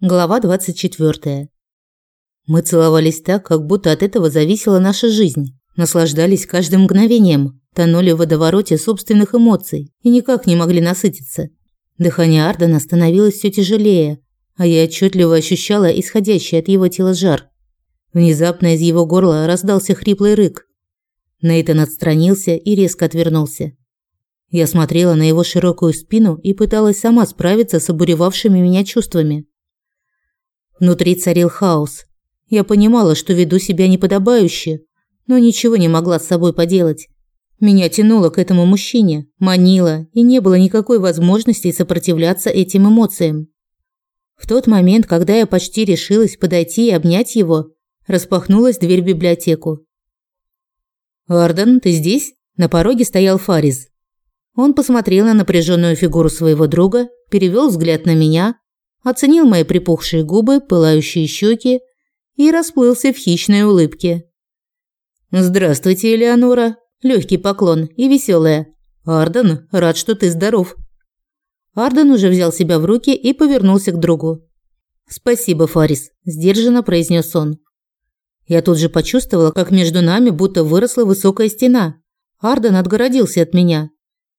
Глава 24. Мы целовались так, как будто от этого зависела наша жизнь. Наслаждались каждым мгновением, тонули в водовороте собственных эмоций и никак не могли насытиться. Дыхание Ардена становилось все тяжелее, а я отчетливо ощущала исходящий от его тела жар. Внезапно из его горла раздался хриплый рык. Нейтан отстранился и резко отвернулся. Я смотрела на его широкую спину и пыталась сама справиться с обуревавшими меня чувствами. Внутри царил хаос. Я понимала, что веду себя неподобающе, но ничего не могла с собой поделать. Меня тянуло к этому мужчине, манило, и не было никакой возможности сопротивляться этим эмоциям. В тот момент, когда я почти решилась подойти и обнять его, распахнулась дверь в библиотеку. «Арден, ты здесь?» На пороге стоял Фарис. Он посмотрел на напряженную фигуру своего друга, перевел взгляд на меня, оценил мои припухшие губы, пылающие щеки и расплылся в хищной улыбке. «Здравствуйте, Элеонора!» Легкий поклон и веселая. «Арден, рад, что ты здоров!» Арден уже взял себя в руки и повернулся к другу. «Спасибо, Фарис», – сдержанно произнес он. Я тут же почувствовала, как между нами будто выросла высокая стена. Арден отгородился от меня.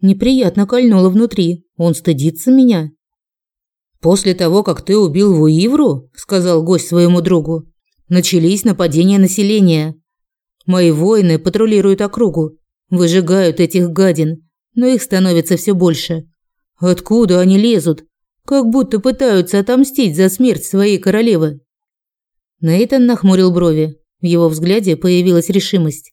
Неприятно кольнуло внутри. Он стыдится меня. «После того, как ты убил Вуивру, — сказал гость своему другу, — начались нападения населения. Мои воины патрулируют округу, выжигают этих гадин, но их становится все больше. Откуда они лезут? Как будто пытаются отомстить за смерть своей королевы». Нейтан нахмурил брови. В его взгляде появилась решимость.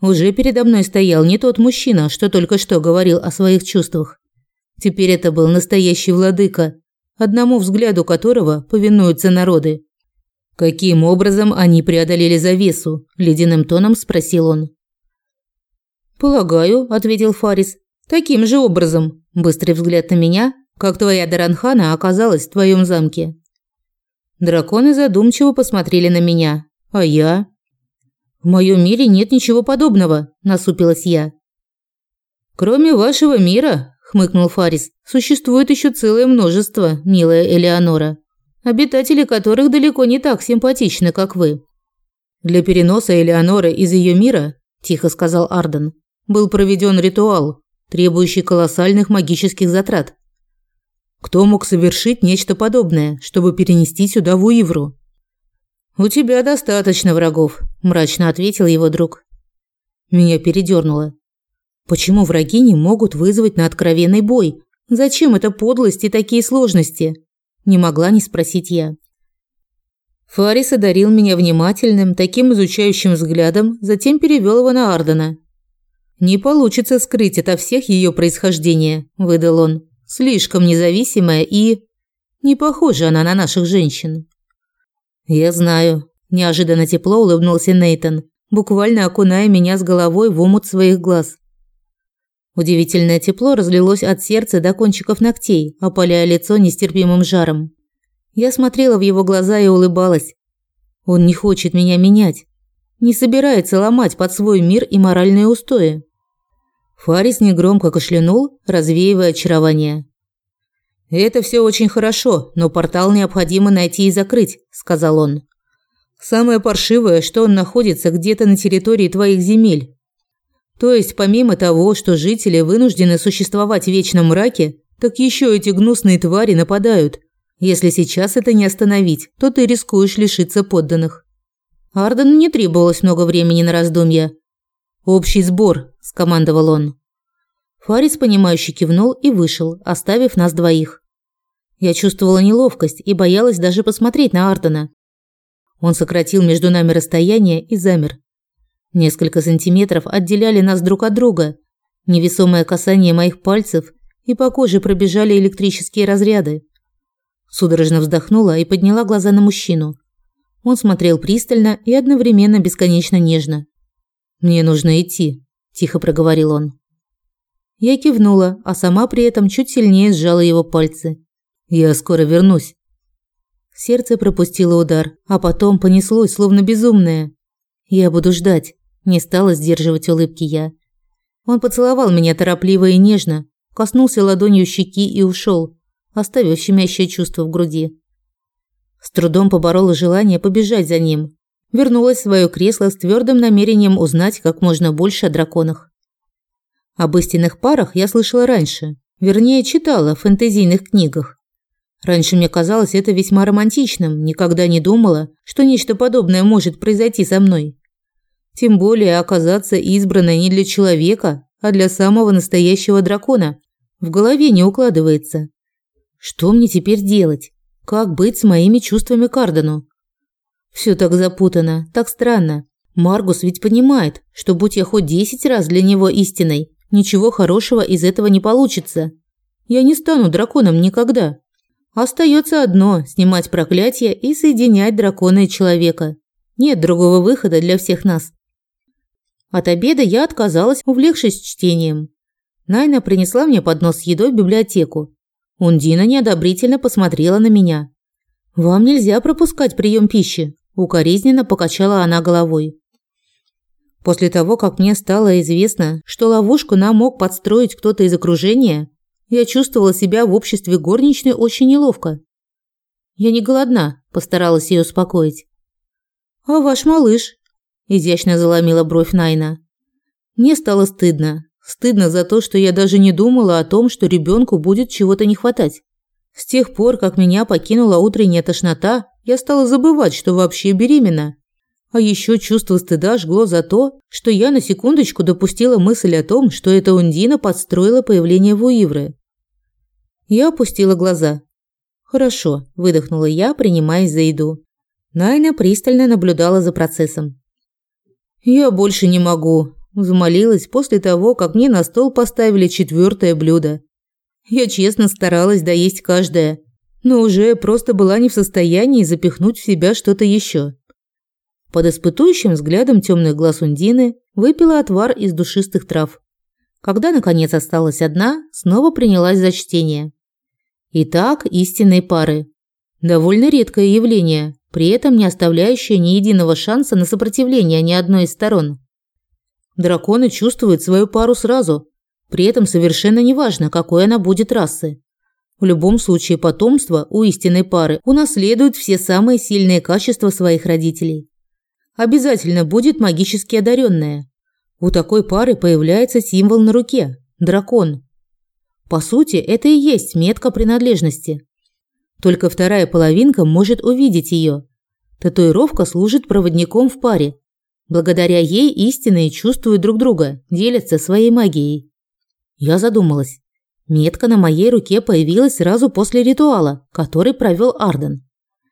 Уже передо мной стоял не тот мужчина, что только что говорил о своих чувствах. Теперь это был настоящий владыка, одному взгляду которого повинуются народы. Каким образом они преодолели завесу? ледяным тоном спросил он. Полагаю, ответил Фарис. Таким же образом. Быстрый взгляд на меня, как твоя Даранхана оказалась в твоем замке. Драконы задумчиво посмотрели на меня, а я В моем мире нет ничего подобного, насупилась я. Кроме вашего мира, хмыкнул Фарис. Существует еще целое множество, милая Элеонора, обитатели которых далеко не так симпатичны, как вы. Для переноса Элеоноры из ее мира, тихо сказал Арден, был проведен ритуал, требующий колоссальных магических затрат. Кто мог совершить нечто подобное, чтобы перенести сюда Вуивру? У тебя достаточно врагов, мрачно ответил его друг. Меня передернуло. Почему враги не могут вызвать на откровенный бой? Зачем эта подлость и такие сложности? Не могла не спросить я. Фарис одарил меня внимательным, таким изучающим взглядом, затем перевел его на Ардена. «Не получится скрыть это всех ее происхождения», – выдал он. «Слишком независимая и... не похожа она на наших женщин». «Я знаю», – неожиданно тепло улыбнулся Нейтон, буквально окуная меня с головой в омут своих глаз. Удивительное тепло разлилось от сердца до кончиков ногтей, опаляя лицо нестерпимым жаром. Я смотрела в его глаза и улыбалась. Он не хочет меня менять, не собирается ломать под свой мир и моральные устои. Фарис негромко кашлянул, развеивая очарование. «Это все очень хорошо, но портал необходимо найти и закрыть», – сказал он. «Самое паршивое, что он находится где-то на территории твоих земель, то есть, помимо того, что жители вынуждены существовать в вечном мраке, так еще эти гнусные твари нападают. Если сейчас это не остановить, то ты рискуешь лишиться подданных. Ардену не требовалось много времени на раздумья. «Общий сбор», – скомандовал он. Фарис, понимающе кивнул и вышел, оставив нас двоих. Я чувствовала неловкость и боялась даже посмотреть на Ардена. Он сократил между нами расстояние и замер, Несколько сантиметров отделяли нас друг от друга. Невесомое касание моих пальцев, и по коже пробежали электрические разряды. Судорожно вздохнула и подняла глаза на мужчину. Он смотрел пристально и одновременно бесконечно нежно. «Мне нужно идти», – тихо проговорил он. Я кивнула, а сама при этом чуть сильнее сжала его пальцы. «Я скоро вернусь». Сердце пропустило удар, а потом понеслось, словно безумное. «Я буду ждать». Не стала сдерживать улыбки я. Он поцеловал меня торопливо и нежно, коснулся ладонью щеки и ушел, оставив щемящее чувство в груди. С трудом поборола желание побежать за ним. Вернулась в свое кресло с твердым намерением узнать как можно больше о драконах. Об истинных парах я слышала раньше, вернее, читала в фэнтезийных книгах. Раньше мне казалось это весьма романтичным, никогда не думала, что нечто подобное может произойти со мной. Тем более оказаться избранной не для человека, а для самого настоящего дракона. В голове не укладывается. Что мне теперь делать? Как быть с моими чувствами к Ардену? Все так запутано, так странно. Маргус ведь понимает, что будь я хоть десять раз для него истиной, ничего хорошего из этого не получится. Я не стану драконом никогда. Остается одно – снимать проклятие и соединять дракона и человека. Нет другого выхода для всех нас. От обеда я отказалась, увлекшись чтением. Найна принесла мне поднос с едой в библиотеку. Ундина неодобрительно посмотрела на меня. «Вам нельзя пропускать прием пищи», – укоризненно покачала она головой. После того, как мне стало известно, что ловушку нам мог подстроить кто-то из окружения, я чувствовала себя в обществе горничной очень неловко. «Я не голодна», – постаралась ее успокоить. «А ваш малыш?» – изящно заломила бровь Найна. Мне стало стыдно. Стыдно за то, что я даже не думала о том, что ребенку будет чего-то не хватать. С тех пор, как меня покинула утренняя тошнота, я стала забывать, что вообще беременна. А еще чувство стыда жгло за то, что я на секундочку допустила мысль о том, что эта Ундина подстроила появление Вуивры. Я опустила глаза. «Хорошо», – выдохнула я, принимаясь за еду. Найна пристально наблюдала за процессом. «Я больше не могу», Взмолилась после того, как мне на стол поставили четвертое блюдо. Я честно старалась доесть каждое, но уже просто была не в состоянии запихнуть в себя что-то еще. Под испытующим взглядом темных глаз Ундины выпила отвар из душистых трав. Когда, наконец, осталась одна, снова принялась за чтение. Итак, истинные пары. Довольно редкое явление, при этом не оставляющее ни единого шанса на сопротивление ни одной из сторон. Драконы чувствуют свою пару сразу, при этом совершенно неважно, какой она будет расы. В любом случае потомство у истинной пары унаследует все самые сильные качества своих родителей. Обязательно будет магически одаренная. У такой пары появляется символ на руке – дракон. По сути, это и есть метка принадлежности. Только вторая половинка может увидеть ее. Татуировка служит проводником в паре Благодаря ей истинные чувствуют друг друга, делятся своей магией. Я задумалась. Метка на моей руке появилась сразу после ритуала, который провел Арден.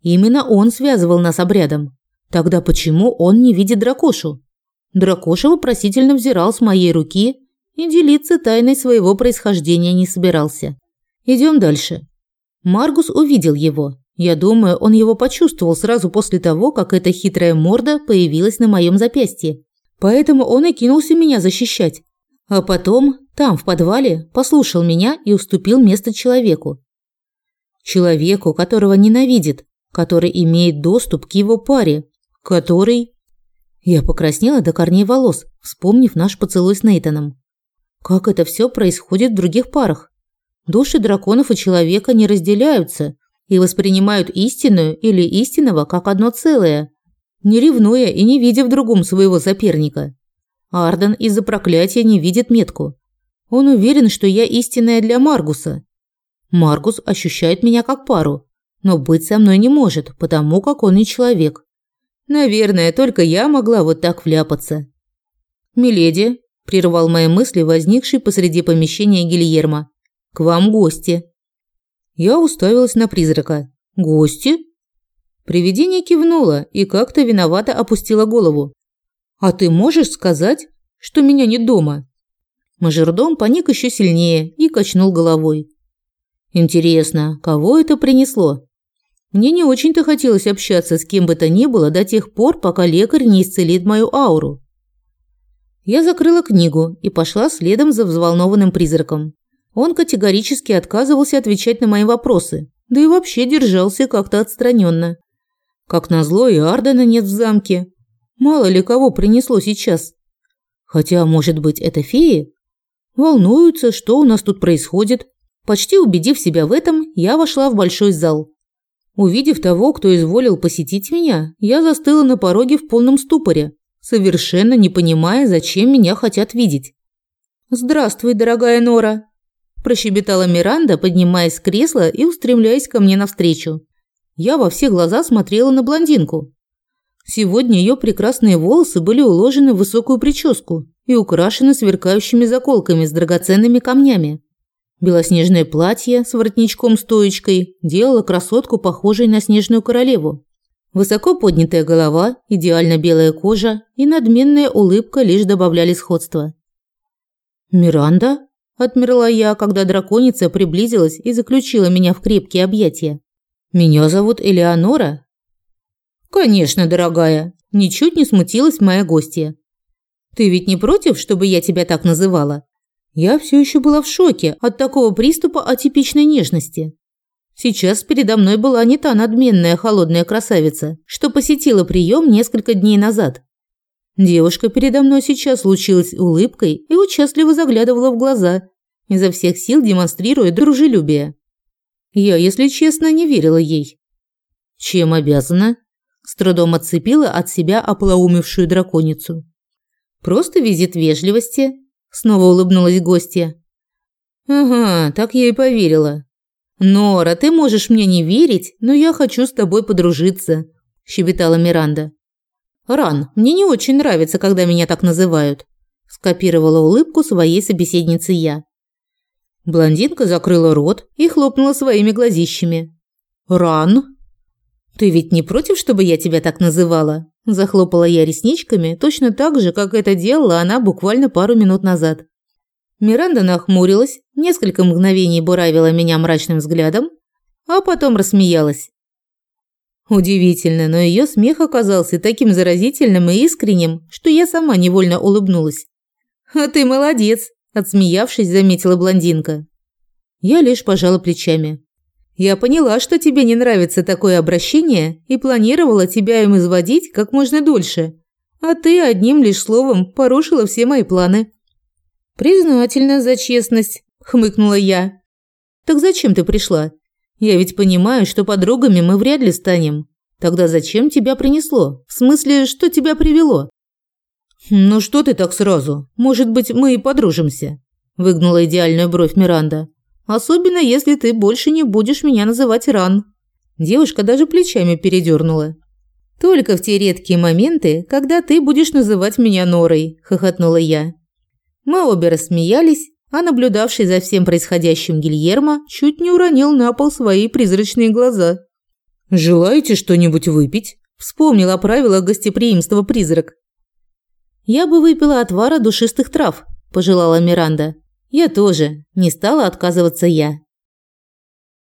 Именно он связывал нас обрядом. Тогда почему он не видит дракошу? Дракоша вопросительно взирал с моей руки и делиться тайной своего происхождения не собирался. Идем дальше. Маргус увидел его, я думаю, он его почувствовал сразу после того, как эта хитрая морда появилась на моем запястье. Поэтому он и кинулся меня защищать. А потом, там, в подвале, послушал меня и уступил место человеку. Человеку, которого ненавидит, который имеет доступ к его паре, который... Я покраснела до корней волос, вспомнив наш поцелуй с Нейтаном. Как это все происходит в других парах? Души драконов и человека не разделяются, и воспринимают истинную или истинного как одно целое, не ревнуя и не видя в другом своего соперника. Арден из-за проклятия не видит метку. Он уверен, что я истинная для Маргуса. Маргус ощущает меня как пару, но быть со мной не может, потому как он не человек. Наверное, только я могла вот так вляпаться. «Миледи», – прервал мои мысли возникший посреди помещения Гильермо, – «к вам гости». Я уставилась на призрака. «Гости?» Привидение кивнуло и как-то виновато опустило голову. «А ты можешь сказать, что меня нет дома?» Мажордом поник еще сильнее и качнул головой. «Интересно, кого это принесло?» Мне не очень-то хотелось общаться с кем бы то ни было до тех пор, пока лекарь не исцелит мою ауру. Я закрыла книгу и пошла следом за взволнованным призраком. Он категорически отказывался отвечать на мои вопросы, да и вообще держался как-то отстраненно. Как назло, и Ардена нет в замке. Мало ли кого принесло сейчас. Хотя, может быть, это феи? Волнуются, что у нас тут происходит. Почти убедив себя в этом, я вошла в большой зал. Увидев того, кто изволил посетить меня, я застыла на пороге в полном ступоре, совершенно не понимая, зачем меня хотят видеть. «Здравствуй, дорогая Нора», – прощебетала Миранда, поднимаясь с кресла и устремляясь ко мне навстречу. Я во все глаза смотрела на блондинку. Сегодня ее прекрасные волосы были уложены в высокую прическу и украшены сверкающими заколками с драгоценными камнями. Белоснежное платье с воротничком-стоечкой делало красотку похожей на снежную королеву. Высоко поднятая голова, идеально белая кожа и надменная улыбка лишь добавляли сходства. «Миранда?» – отмерла я, когда драконица приблизилась и заключила меня в крепкие объятия. «Меня зовут Элеонора?» «Конечно, дорогая», – ничуть не смутилась моя гостья. «Ты ведь не против, чтобы я тебя так называла?» Я все еще была в шоке от такого приступа атипичной нежности. Сейчас передо мной была не та надменная холодная красавица, что посетила прием несколько дней назад. Девушка передо мной сейчас лучилась улыбкой и участливо заглядывала в глаза, изо всех сил демонстрируя дружелюбие. Я, если честно, не верила ей. Чем обязана? С трудом отцепила от себя оплоумевшую драконицу. Просто визит вежливости, Снова улыбнулась гостья. Ага, так я и поверила. Нора, ты можешь мне не верить, но я хочу с тобой подружиться, щебетала Миранда. Ран, мне не очень нравится, когда меня так называют, скопировала улыбку своей собеседницы я. Блондинка закрыла рот и хлопнула своими глазищами. Ран, ты ведь не против, чтобы я тебя так называла? Захлопала я ресничками, точно так же, как это делала она буквально пару минут назад. Миранда нахмурилась, несколько мгновений буравила меня мрачным взглядом, а потом рассмеялась. Удивительно, но ее смех оказался таким заразительным и искренним, что я сама невольно улыбнулась. «А ты молодец», – отсмеявшись, заметила блондинка. Я лишь пожала плечами. Я поняла, что тебе не нравится такое обращение и планировала тебя им изводить как можно дольше. А ты одним лишь словом порушила все мои планы. Признательна за честность, хмыкнула я. Так зачем ты пришла? Я ведь понимаю, что подругами мы вряд ли станем. Тогда зачем тебя принесло? В смысле, что тебя привело? Ну что ты так сразу? Может быть, мы и подружимся? Выгнула идеальную бровь Миранда. Особенно, если ты больше не будешь меня называть Ран». Девушка даже плечами передернула. «Только в те редкие моменты, когда ты будешь называть меня Норой», – хохотнула я. Мы обе рассмеялись, а наблюдавший за всем происходящим Гильермо чуть не уронил на пол свои призрачные глаза. «Желаете что-нибудь выпить?» – вспомнил о правилах гостеприимства призрак. «Я бы выпила отвара душистых трав», – пожелала Миранда. Я тоже. Не стала отказываться я.